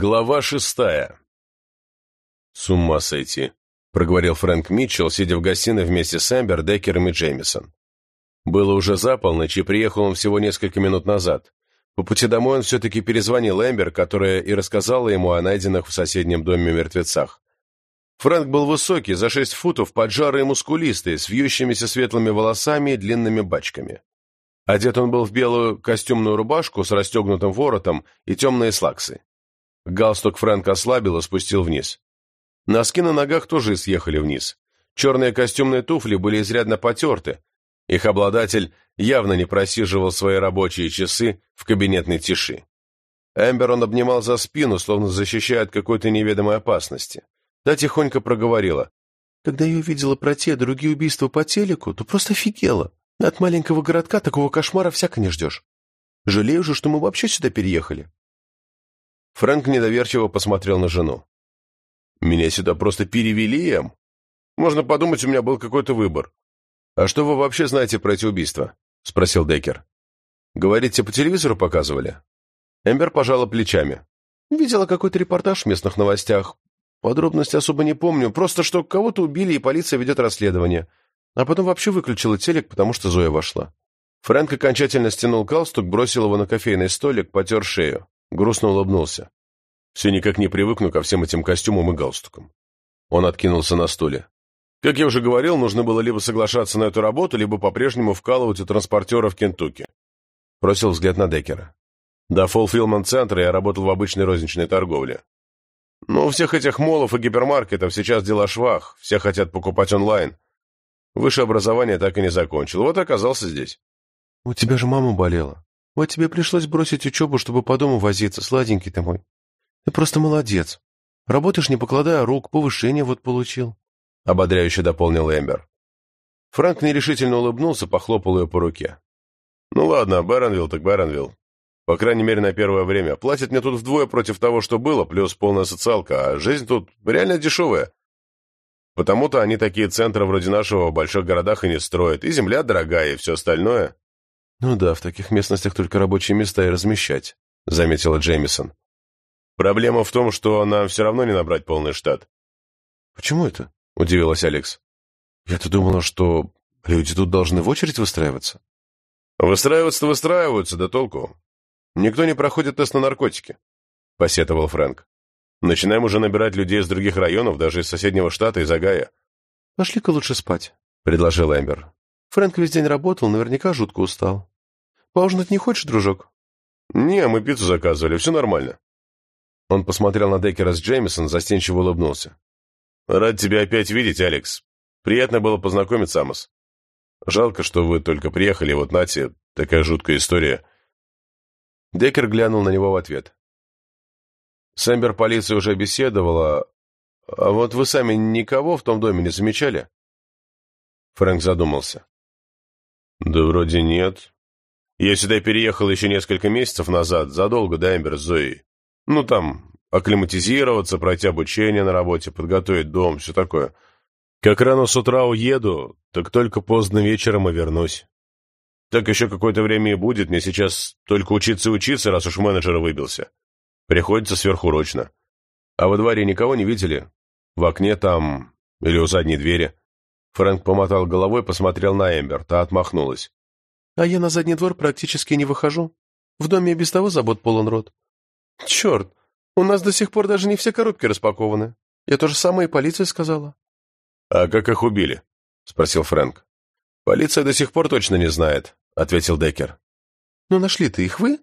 Глава шестая. «С ума сойти», — проговорил Фрэнк Митчелл, сидя в гостиной вместе с Эмбер, Деккером и Джеймисон. Было уже за полночь, и приехал он всего несколько минут назад. По пути домой он все-таки перезвонил Эмбер, которая и рассказала ему о найденных в соседнем доме мертвецах. Фрэнк был высокий, за шесть футов, поджарый и мускулистый, с вьющимися светлыми волосами и длинными бачками. Одет он был в белую костюмную рубашку с расстегнутым воротом и темные слаксы. Галстук Фрэнк ослабил и спустил вниз. Носки на ногах тоже съехали вниз. Черные костюмные туфли были изрядно потерты. Их обладатель явно не просиживал свои рабочие часы в кабинетной тиши. Эмбер он обнимал за спину, словно защищая от какой-то неведомой опасности. Та тихонько проговорила. «Когда я увидела про те другие убийства по телеку, то просто офигела. От маленького городка такого кошмара всяко не ждешь. Жалею же, что мы вообще сюда переехали. Фрэнк недоверчиво посмотрел на жену. «Меня сюда просто перевели, Эм? Можно подумать, у меня был какой-то выбор. А что вы вообще знаете про эти убийства?» — спросил Деккер. «Говорите, по телевизору показывали?» Эмбер пожала плечами. «Видела какой-то репортаж в местных новостях. Подробности особо не помню. Просто, что кого-то убили, и полиция ведет расследование. А потом вообще выключила телек, потому что Зоя вошла». Фрэнк окончательно стянул галстук, бросил его на кофейный столик, потер шею. Грустно улыбнулся. Все никак не привыкну ко всем этим костюмам и галстукам. Он откинулся на стуле. Как я уже говорил, нужно было либо соглашаться на эту работу, либо по-прежнему вкалывать у транспортера в Кентукки. Бросил взгляд на Деккера. До Фолфилман-центра я работал в обычной розничной торговле. Но у всех этих молов и гипермаркетов сейчас дела швах, все хотят покупать онлайн. Высшее образование так и не закончил, вот оказался здесь. «У тебя же мама болела», вот тебе пришлось бросить учебу, чтобы по дому возиться, сладенький ты мой. Ты просто молодец. Работаешь, не покладая рук, повышение вот получил. Ободряюще дополнила Эмбер. Фрэнк нерешительно улыбнулся, похлопал ее по руке. «Ну ладно, Бэронвилл так Бэронвилл. По крайней мере, на первое время. Платят мне тут вдвое против того, что было, плюс полная социалка, а жизнь тут реально дешевая. Потому-то они такие центры вроде нашего в больших городах и не строят, и земля дорогая, и все остальное. «Ну да, в таких местностях только рабочие места и размещать», — заметила Джеймисон. «Проблема в том, что нам все равно не набрать полный штат». «Почему это?» — удивилась Алекс. «Я-то думала, что люди тут должны в очередь выстраиваться». «Выстраиваться-то выстраиваются, да толку. Никто не проходит тест на наркотики», — посетовал Фрэнк. «Начинаем уже набирать людей из других районов, даже из соседнего штата, из Агая». «Пошли-ка лучше спать», — предложил Эмбер. «Фрэнк весь день работал, наверняка жутко устал». Поужинать не хочешь, дружок?» «Не, мы пиццу заказывали, все нормально». Он посмотрел на Деккера с Джеймисон, застенчиво улыбнулся. «Рад тебя опять видеть, Алекс. Приятно было познакомиться, Амос. Жалко, что вы только приехали, вот Нати, такая жуткая история». Деккер глянул на него в ответ. «Сэмбер полиция уже беседовала, а вот вы сами никого в том доме не замечали?» Фрэнк задумался. «Да вроде нет. Я сюда переехал еще несколько месяцев назад, задолго до Эмбер с Зоей. Ну, там, акклиматизироваться, пройти обучение на работе, подготовить дом, все такое. Как рано с утра уеду, так только поздно вечером и вернусь. Так еще какое-то время и будет, мне сейчас только учиться и учиться, раз уж менеджера выбился. Приходится сверхурочно. А во дворе никого не видели? В окне там или у задней двери?» Фрэнк помотал головой, посмотрел на Эмбер, та отмахнулась. А я на задний двор практически не выхожу. В доме и без того забот полон рот. Черт, у нас до сих пор даже не все коробки распакованы. Я то же самое и полиция сказала. А как их убили? Спросил Фрэнк. Полиция до сих пор точно не знает, ответил Деккер. Но нашли-то их вы?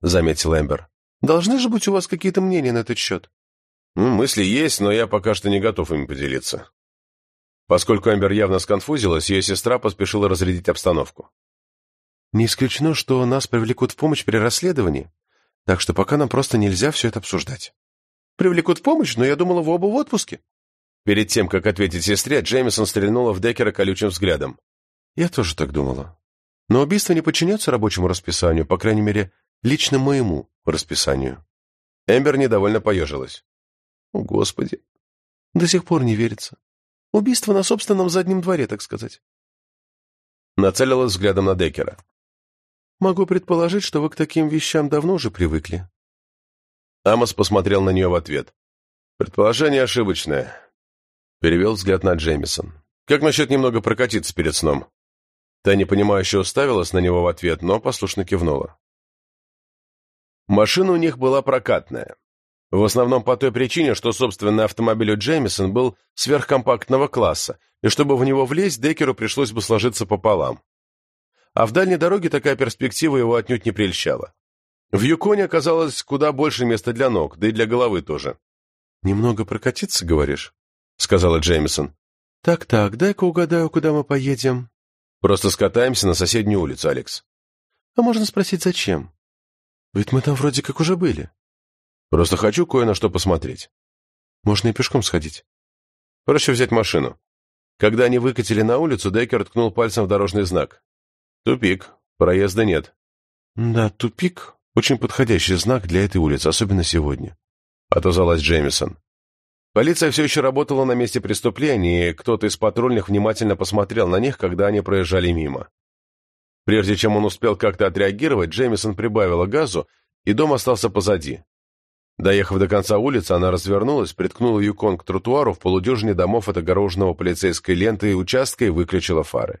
Заметил Эмбер. Должны же быть у вас какие-то мнения на этот счет. Ну, мысли есть, но я пока что не готов ими поделиться. Поскольку Эмбер явно сконфузилась, ее сестра поспешила разрядить обстановку. Не исключено, что нас привлекут в помощь при расследовании, так что пока нам просто нельзя все это обсуждать. Привлекут в помощь, но я думала, вы оба в отпуске. Перед тем, как ответить сестре, Джеймисон стрельнула в Деккера колючим взглядом. Я тоже так думала. Но убийство не подчиняется рабочему расписанию, по крайней мере, лично моему расписанию. Эмбер недовольно поежилась. О, Господи. До сих пор не верится. Убийство на собственном заднем дворе, так сказать. Нацелилась взглядом на Деккера. Могу предположить, что вы к таким вещам давно уже привыкли. Амос посмотрел на нее в ответ. «Предположение ошибочное», — перевел взгляд на Джеймисон. «Как насчет немного прокатиться перед сном?» Та непонимающе уставилась на него в ответ, но послушно кивнула. Машина у них была прокатная. В основном по той причине, что, собственно, автомобиль у Джеймисон был сверхкомпактного класса, и чтобы в него влезть, Деккеру пришлось бы сложиться пополам. А в дальней дороге такая перспектива его отнюдь не прельщала. В Юконе оказалось куда больше места для ног, да и для головы тоже. «Немного прокатиться, говоришь?» — сказала Джеймисон. «Так-так, дай-ка угадаю, куда мы поедем». «Просто скатаемся на соседнюю улицу, Алекс». «А можно спросить, зачем? Ведь мы там вроде как уже были». «Просто хочу кое на что посмотреть». «Можно и пешком сходить». «Проще взять машину». Когда они выкатили на улицу, Деккер ткнул пальцем в дорожный знак. «Тупик. Проезда нет». «Да, тупик. Очень подходящий знак для этой улицы, особенно сегодня», — отозвалась Джеймисон. Полиция все еще работала на месте преступления, и кто-то из патрульных внимательно посмотрел на них, когда они проезжали мимо. Прежде чем он успел как-то отреагировать, Джеймисон прибавила газу, и дом остался позади. Доехав до конца улицы, она развернулась, приткнула Юкон к тротуару в полудюжине домов от огороженного полицейской ленты и участка и выключила фары.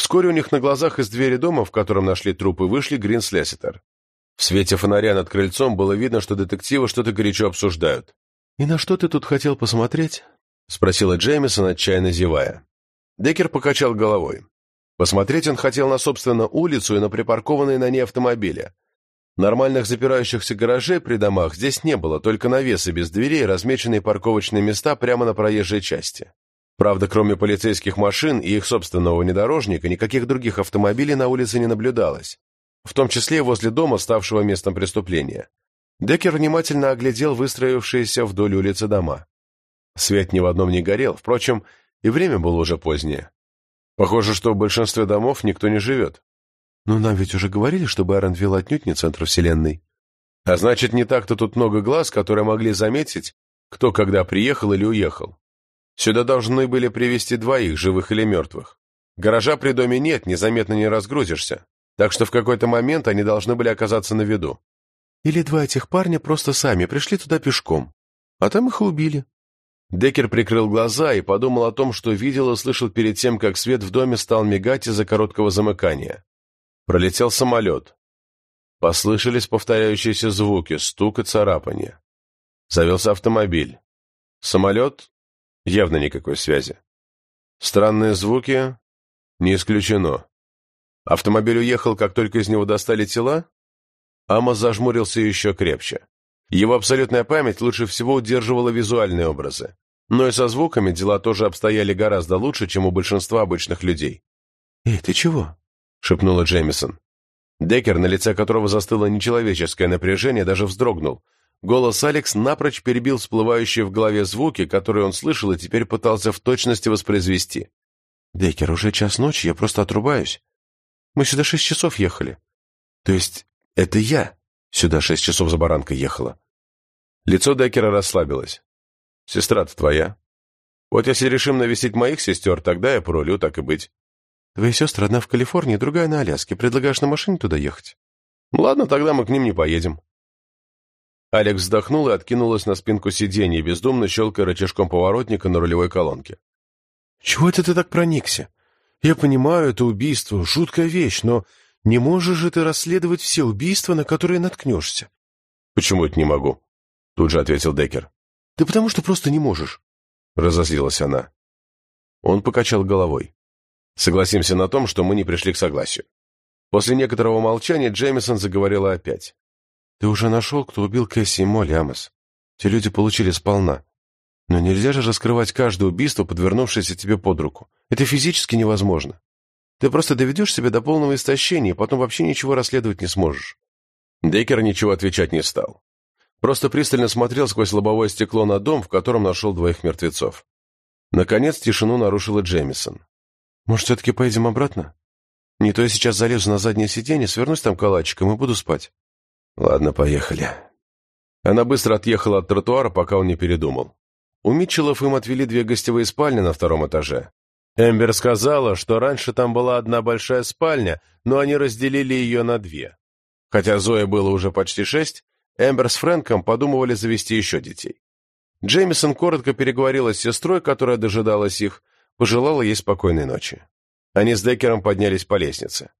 Вскоре у них на глазах из двери дома, в котором нашли трупы, вышли Грин с. В свете фонаря над крыльцом было видно, что детективы что-то горячо обсуждают. «И на что ты тут хотел посмотреть?» — спросила Джеймисон, отчаянно зевая. Деккер покачал головой. Посмотреть он хотел на, собственно, улицу и на припаркованные на ней автомобили. Нормальных запирающихся гаражей при домах здесь не было, только навесы без дверей, размеченные парковочные места прямо на проезжей части. Правда, кроме полицейских машин и их собственного внедорожника, никаких других автомобилей на улице не наблюдалось, в том числе возле дома, ставшего местом преступления. Деккер внимательно оглядел выстроившиеся вдоль улицы дома. Свет ни в одном не горел, впрочем, и время было уже позднее. Похоже, что в большинстве домов никто не живет. Но нам ведь уже говорили, что Байронвилл отнюдь не центр вселенной. А значит, не так-то тут много глаз, которые могли заметить, кто когда приехал или уехал. Сюда должны были привести двоих, живых или мертвых. Гаража при доме нет, незаметно не разгрузишься. Так что в какой-то момент они должны были оказаться на виду. Или два этих парня просто сами пришли туда пешком, а там их и убили. Деккер прикрыл глаза и подумал о том, что видел и слышал перед тем, как свет в доме стал мигать из-за короткого замыкания. Пролетел самолет. Послышались повторяющиеся звуки, стук и царапание. Завелся автомобиль. Самолет? Явно никакой связи. Странные звуки? Не исключено. Автомобиль уехал, как только из него достали тела? Амос зажмурился еще крепче. Его абсолютная память лучше всего удерживала визуальные образы. Но и со звуками дела тоже обстояли гораздо лучше, чем у большинства обычных людей. «Эй, ты чего?» — шепнула Джеймисон. Деккер, на лице которого застыло нечеловеческое напряжение, даже вздрогнул. Голос Алекс напрочь перебил всплывающие в голове звуки, которые он слышал и теперь пытался в точности воспроизвести. «Деккер, уже час ночи, я просто отрубаюсь. Мы сюда шесть часов ехали. То есть это я сюда шесть часов за баранкой ехала. Лицо Деккера расслабилось. Сестра-то твоя. Вот если решим навестить моих сестер, тогда я порулю, так и быть. Твои сестры одна в Калифорнии, другая на Аляске. Предлагаешь на машине туда ехать? Ладно, тогда мы к ним не поедем. Алекс вздохнул и откинулась на спинку сиденья, бездумно щелкая рычажком поворотника на рулевой колонке. «Чего это ты так проникся? Я понимаю, это убийство, жуткая вещь, но не можешь же ты расследовать все убийства, на которые наткнешься. Почему это не могу? Тут же ответил Деккер. Да потому что просто не можешь. Разозлилась она. Он покачал головой. Согласимся на том, что мы не пришли к согласию. После некоторого молчания Джеймисон заговорила опять. «Ты уже нашел, кто убил Кэсси и Молли, Амос. Те люди получили сполна. Но нельзя же раскрывать каждое убийство, подвернувшееся тебе под руку. Это физически невозможно. Ты просто доведешь себя до полного истощения, и потом вообще ничего расследовать не сможешь». Деккер ничего отвечать не стал. Просто пристально смотрел сквозь лобовое стекло на дом, в котором нашел двоих мертвецов. Наконец тишину нарушила Джемисон. «Может, все-таки поедем обратно? Не то я сейчас залезу на заднее сиденье, свернусь там калачиком и буду спать». «Ладно, поехали». Она быстро отъехала от тротуара, пока он не передумал. У Митчеллов им отвели две гостевые спальни на втором этаже. Эмбер сказала, что раньше там была одна большая спальня, но они разделили ее на две. Хотя Зое было уже почти шесть, Эмбер с Фрэнком подумывали завести еще детей. Джеймисон коротко переговорила с сестрой, которая дожидалась их, пожелала ей спокойной ночи. Они с Деккером поднялись по лестнице.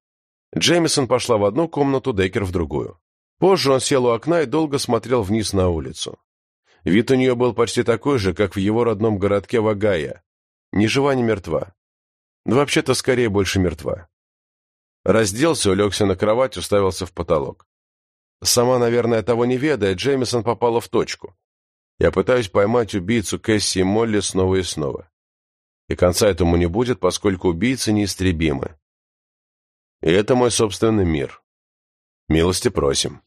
Джеймисон пошла в одну комнату, Деккер в другую. Позже он сел у окна и долго смотрел вниз на улицу. Вид у нее был почти такой же, как в его родном городке Вагая. Ни жива, ни мертва. Вообще-то, скорее, больше мертва. Разделся, улегся на кровать, уставился в потолок. Сама, наверное, того не ведая, Джеймисон попала в точку. Я пытаюсь поймать убийцу Кэсси и Молли снова и снова. И конца этому не будет, поскольку убийцы неистребимы. И это мой собственный мир. Милости просим.